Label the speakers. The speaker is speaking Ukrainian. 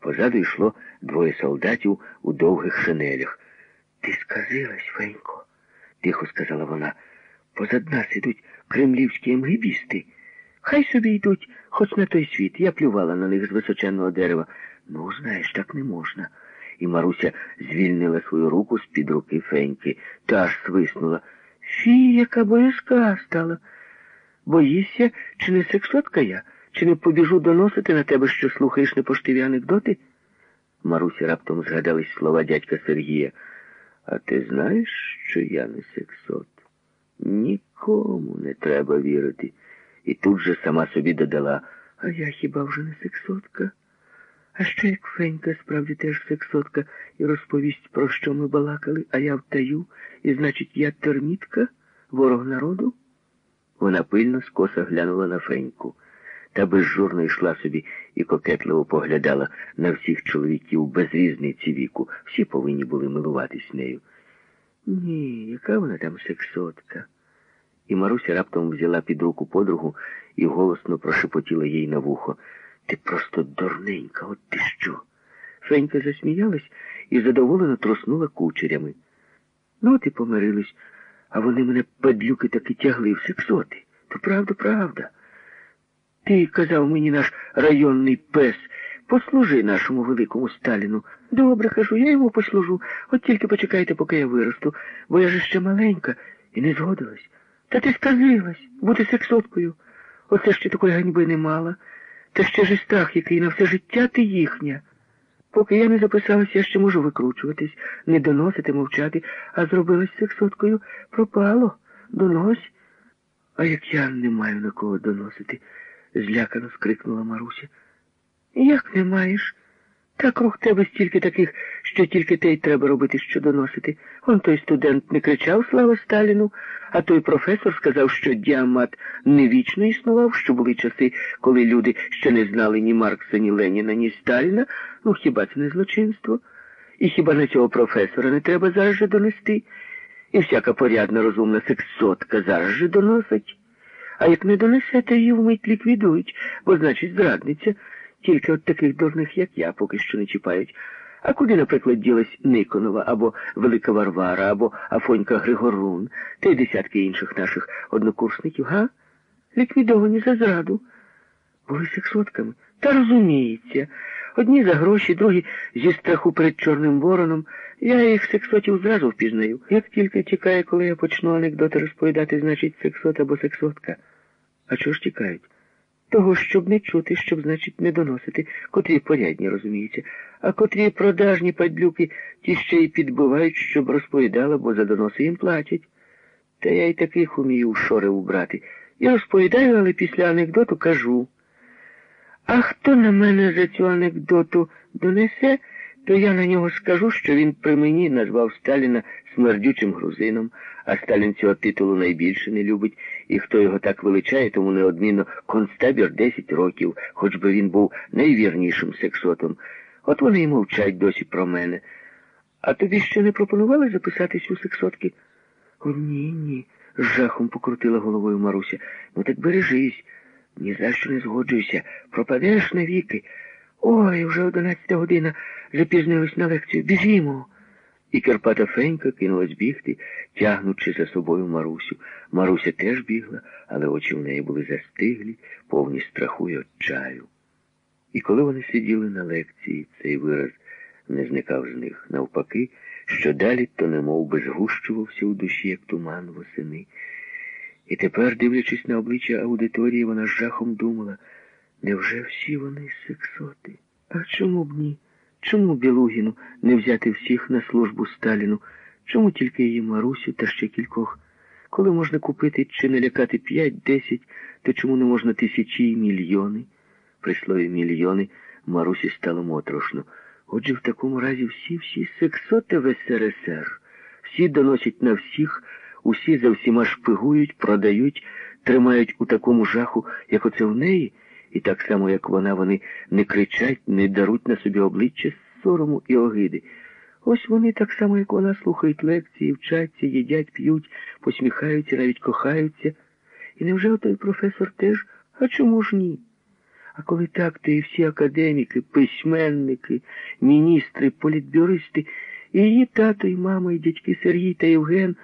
Speaker 1: Позаду йшло двоє солдатів у довгих шинелях. Ти сказилась, Фенько, тихо сказала вона. Позад нас ідуть кремлівські емгибісти. Хай собі йдуть, хоч на той світ. Я плювала на них з височенного дерева. Ну, знаєш, так не можна. І Маруся звільнила свою руку з-під руки Феньки та аж свиснула. Фі, яка боязка стала. Боїшся, чи не сексотка я, чи не побіжу доносити на тебе, що слухаєш непоштиві анекдоти? Марусі раптом згадались слова дядька Сергія. А ти знаєш, що я не сексот? Нікому не треба вірити. І тут же сама собі додала, а я хіба вже не сексотка? А що як Фенька справді теж сексотка і розповість, про що ми балакали, а я втаю, і значить, я термітка, ворог народу? Вона пильно скоса глянула на Феньку та безжурно йшла собі і кокетливо поглядала на всіх чоловіків без різниці віку. Всі повинні були милуватись нею. Ні, яка вона там сексотка? І Маруся раптом взяла під руку подругу і голосно прошепотіла їй на вухо. Ти просто дурненька, от ти що? Фенька засміялась і задоволено труснула кучерями. Ну, от і помирились, а вони мене падлюки таки тягли в сексоти. То правда, правда. Ти казав мені наш районний пес, послужи нашому великому Сталіну. Добре, кажу, я йому послужу. От тільки почекайте, поки я виросту, бо я ж ще маленька і не згодилась. Та ти сказилась бути сексоткою. Оце ще такої ганьби не мала. Та ще ж страх, який на все життя ти їхня. Поки я не записалась, я ще можу викручуватись, не доносити, мовчати, а зробилась сексоткою, пропало, донось. А як я не маю на кого доносити, злякано скрикнула Маруся. Як не маєш? Та круг тебе стільки таких, що тільки те й треба робити, що доносити. Он той студент не кричав слава Сталіну, а той професор сказав, що діамат не вічно існував, що були часи, коли люди ще не знали ні Маркса, ні Леніна, ні Сталіна. Ну хіба це не злочинство? І хіба на цього професора не треба зараз же донести? І всяка порядна розумна сексотка зараз же доносить. А як не донесе, то її вмить ліквідують, бо значить зрадниця. Тільки от таких дурних, як я, поки що не чіпають. А куди, наприклад, ділась Никонова, або Велика Варвара, або Афонька Григорун, та й десятки інших наших однокурсників, га? Ліквідовані за зраду. Були сексотками. Та розуміється. Одні за гроші, другі зі страху перед Чорним вороном. Я їх сексотів зразу впізнаю. Як тільки тікає, коли я почну анекдоти розповідати, значить сексот або сексотка. А чого ж тікають? Того, щоб не чути, щоб, значить, не доносити, котрі порядні, розуміється, а котрі продажні падлюки ті ще й підбивають, щоб розповідала, бо за доноси їм платять. Та я й таких умію шори убрати. І розповідаю, але після анекдоту кажу. А хто на мене за цю анекдоту донесе, то я на нього скажу, що він при мені назвав Сталіна смердючим грузином, а Сталін цього титулу найбільше не любить, і хто його так величає, тому неодмінно констабір 10 років, хоч би він був найвірнішим сексотом. От вони й мовчать досі про мене. А тобі ще не пропонували записатись у сексотки? О, ні, ні, жахом покрутила головою Маруся. Ну так бережись. Ні за що не згоджуйся. Пропадеш навіки. Ой, вже одинадцята година. Запізнились на лекцію. Біжімо. І Карпата Фенька кинулась бігти, тягнучи за собою Марусю. Маруся теж бігла, але очі в неї були застиглі, повні страху й отчаю. І коли вони сиділи на лекції, цей вираз не зникав з них. Навпаки, що далі, то немов би згущувався у душі, як туман восени. І тепер, дивлячись на обличчя аудиторії, вона з жахом думала, невже всі вони сексоти? А чому б ні? Чому Білугіну не взяти всіх на службу Сталіну? Чому тільки її Марусю та ще кількох? Коли можна купити чи не лякати п'ять-десять, то чому не можна тисячі і мільйони? При слові мільйони Марусі стало моторошно. Отже, в такому разі всі-всі сексоти в СРСР. Всі доносять на всіх, усі за всіма шпигують, продають, тримають у такому жаху, як оце в неї. І так само, як вона, вони не кричать, не даруть на собі обличчя сорому і огиди. Ось вони так само, як вона, слухають лекції, вчаться, їдять, п'ють, посміхаються, навіть кохаються. І невже той професор теж? А чому ж ні? А коли так, то і всі академіки, письменники, міністри, політбюристи, і її тато, і мама, і дядьки Сергій та Євген